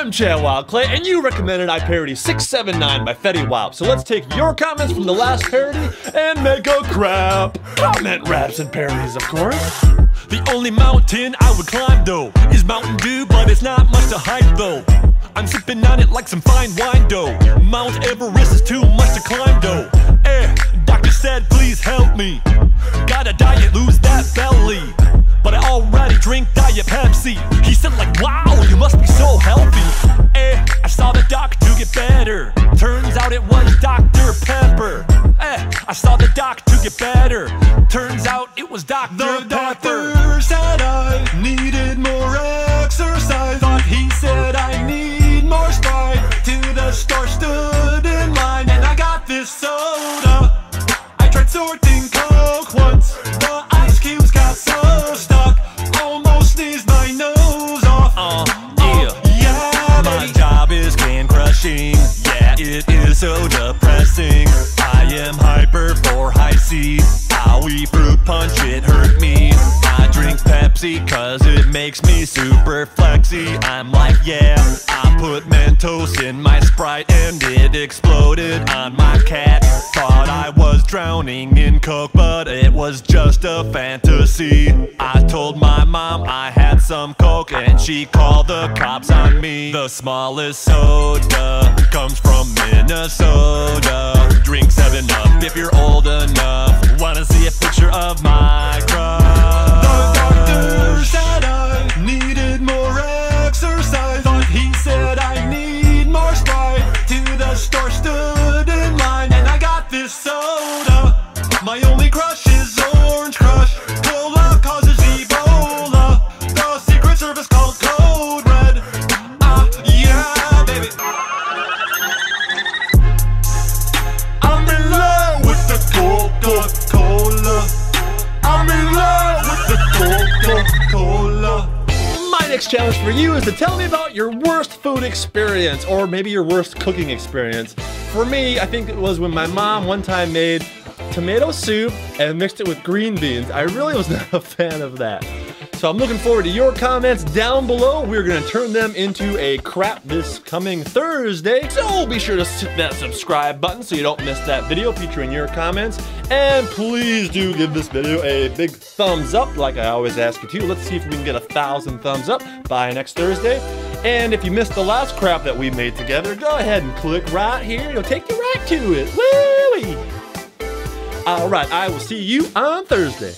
I'm Chad Wild Clay, and you recommended I parody 679 by Fetty Wap. So let's take your comments from the last parody and make a crap. Comment raps and parodies, of course. The only mountain I would climb though is Mountain Dew, but it's not much to hype though. I'm sipping on it like some fine wine though. Mount Everest is too much to climb though. Eh, doctor said please help me. Gotta diet, lose that belly. But already drink Diet Pepsi. He said like, wow, you must be so healthy. Eh, I saw the doc to get better. Turns out it was Dr. Pepper. Eh, I saw the doc to get better. Turns out it was Dr. The Pepper. doctor said I needed more exercise. Thought he said can crushing. Yeah, it is so depressing. I am hyper for Hi-C. Owie fruit punch, it hurt me. I drink Pepsi cause it makes me super flexy. I'm like, yeah, I put Mentos in my Sprite and it exploded on my cat. Thought I was drowning in Coke, but it was just a fantasy. I told my mom I had some Coke and she called the cops on me. The smallest soda comes from Minnesota. Coca-Cola. My next challenge for you is to tell me about your worst food experience, or maybe your worst cooking experience. For me, I think it was when my mom one time made tomato soup and mixed it with green beans. I really was not a fan of that. So I'm looking forward to your comments down below. We're gonna turn them into a crap this coming Thursday. So be sure to hit that subscribe button so you don't miss that video featuring your comments. And please do give this video a big thumbs up like I always ask you to. Let's see if we can get a thousand thumbs up by next Thursday. And if you missed the last crap that we made together, go ahead and click right here. It'll take you right to it. Woo-wee! All right, I will see you on Thursday.